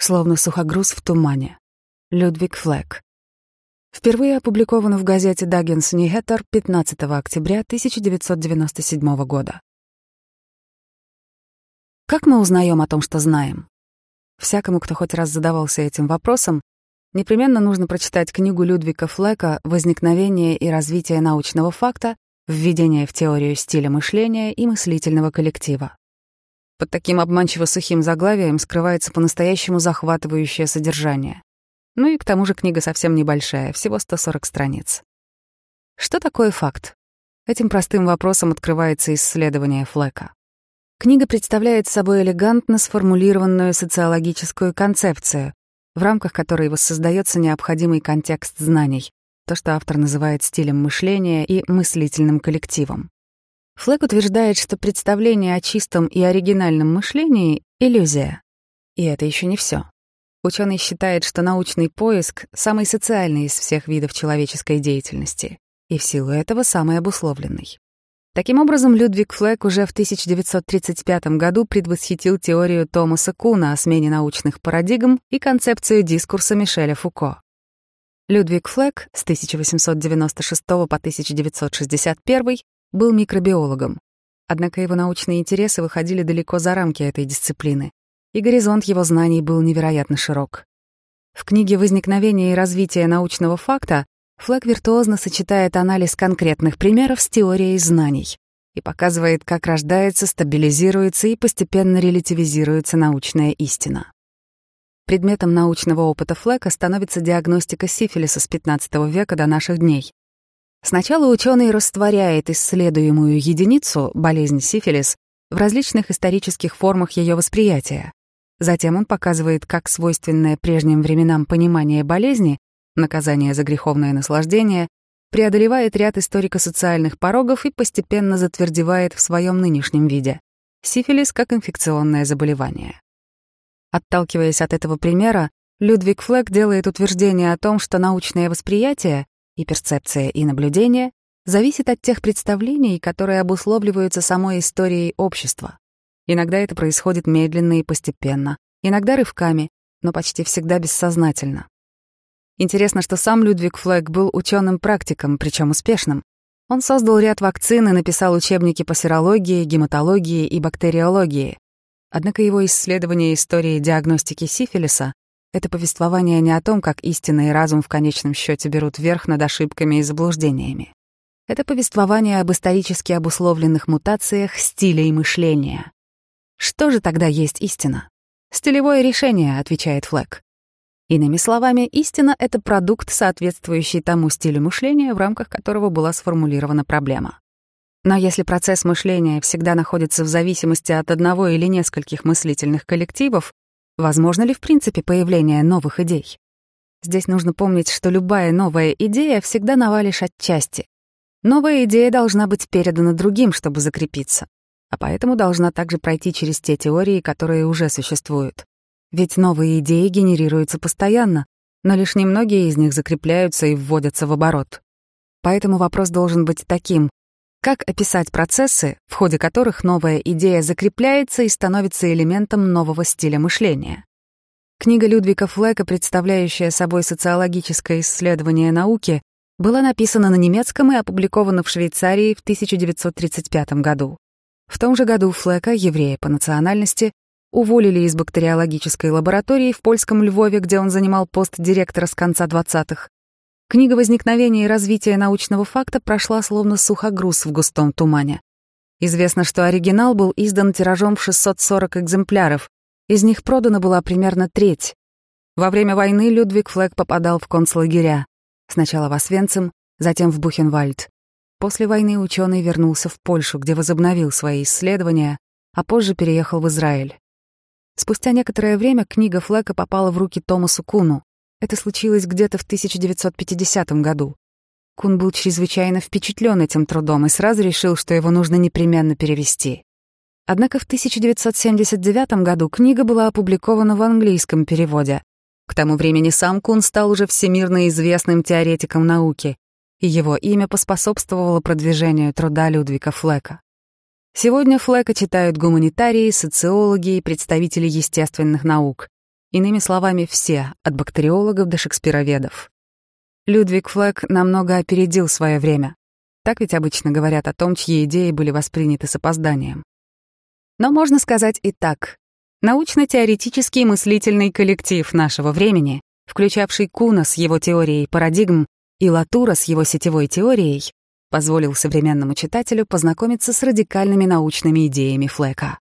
словно сухогруз в тумане. Людвиг Флэк. Впервые опубликовано в газете «Даггинс Ньюхеттер» 15 октября 1997 года. Как мы узнаем о том, что знаем? Всякому, кто хоть раз задавался этим вопросом, непременно нужно прочитать книгу Людвига Флека «Возникновение и развитие научного факта. Введение в теорию стиля мышления и мыслительного коллектива». Под таким обманчиво сухим заглавием скрывается по-настоящему захватывающее содержание. Ну и к тому же книга совсем небольшая, всего 140 страниц. Что такое факт? Этим простым вопросом открывается исследование Флека. Книга представляет собой элегантно сформулированную социологическую концепцию, в рамках которой воссоздается необходимый контекст знаний, то, что автор называет стилем мышления и мыслительным коллективом. Флэк утверждает, что представление о чистом и оригинальном мышлении — иллюзия. И это еще не все. Ученый считает, что научный поиск — самый социальный из всех видов человеческой деятельности, и в силу этого самый обусловленный. Таким образом, Людвиг Флэк уже в 1935 году предвосхитил теорию Томаса Куна о смене научных парадигм и концепцию дискурса Мишеля Фуко. Людвиг Флэк с 1896 по 1961 был микробиологом. Однако его научные интересы выходили далеко за рамки этой дисциплины, и горизонт его знаний был невероятно широк. В книге «Возникновение и развитие научного факта» Флэк виртуозно сочетает анализ конкретных примеров с теорией знаний и показывает, как рождается, стабилизируется и постепенно релятивизируется научная истина. Предметом научного опыта Флэка становится диагностика сифилиса с XV века до наших дней. Сначала ученый растворяет исследуемую единицу, болезнь сифилис, в различных исторических формах ее восприятия. Затем он показывает, как свойственное прежним временам понимание болезни, наказание за греховное наслаждение, преодолевает ряд историко-социальных порогов и постепенно затвердевает в своем нынешнем виде. Сифилис как инфекционное заболевание. Отталкиваясь от этого примера, Людвиг Флэк делает утверждение о том, что научное восприятие и перцепция, и наблюдение зависит от тех представлений, которые обусловливаются самой историей общества. Иногда это происходит медленно и постепенно, иногда рывками, но почти всегда бессознательно. Интересно, что сам Людвиг Флэк был ученым-практиком, причем успешным. Он создал ряд вакцин и написал учебники по серологии, гематологии и бактериологии. Однако его исследование истории диагностики сифилиса это повествование не о том, как истина и разум в конечном счете берут верх над ошибками и заблуждениями. Это повествование об исторически обусловленных мутациях стиля и мышления. Что же тогда есть истина? Стилевое решение, отвечает Флэк. Иными словами, истина — это продукт, соответствующий тому стилю мышления, в рамках которого была сформулирована проблема. Но если процесс мышления всегда находится в зависимости от одного или нескольких мыслительных коллективов, Возможно ли в принципе появление новых идей? Здесь нужно помнить, что любая новая идея всегда навалишь отчасти. Новая идея должна быть передана другим, чтобы закрепиться, а поэтому должна также пройти через те теории, которые уже существуют. Ведь новые идеи генерируются постоянно, но лишь немногие из них закрепляются и вводятся в оборот. Поэтому вопрос должен быть таким. Как описать процессы, в ходе которых новая идея закрепляется и становится элементом нового стиля мышления? Книга Людвига Флека, представляющая собой социологическое исследование науки, была написана на немецком и опубликована в Швейцарии в 1935 году. В том же году Флека, еврея по национальности, уволили из бактериологической лаборатории в польском Львове, где он занимал пост директора с конца 20-х, Книга возникновения и развития научного факта прошла словно сухогруз в густом тумане. Известно, что оригинал был издан тиражом в 640 экземпляров, из них продана была примерно треть. Во время войны Людвиг Флэг попадал в концлагеря. Сначала в Освенцим, затем в Бухенвальд. После войны ученый вернулся в Польшу, где возобновил свои исследования, а позже переехал в Израиль. Спустя некоторое время книга Флэка попала в руки Томасу Куну, это случилось где-то в 1950 году. Кун был чрезвычайно впечатлен этим трудом и сразу решил, что его нужно непременно перевести. Однако в 1979 году книга была опубликована в английском переводе. К тому времени сам Кун стал уже всемирно известным теоретиком науки, и его имя поспособствовало продвижению труда Людвига Флека. Сегодня Флека читают гуманитарии, социологи и представители естественных наук. Иными словами, все, от бактериологов до шекспироведов. Людвиг Флэк намного опередил свое время. Так ведь обычно говорят о том, чьи идеи были восприняты с опозданием. Но можно сказать и так. Научно-теоретический мыслительный коллектив нашего времени, включавший Куна с его теорией парадигм и Латура с его сетевой теорией, позволил современному читателю познакомиться с радикальными научными идеями Флека.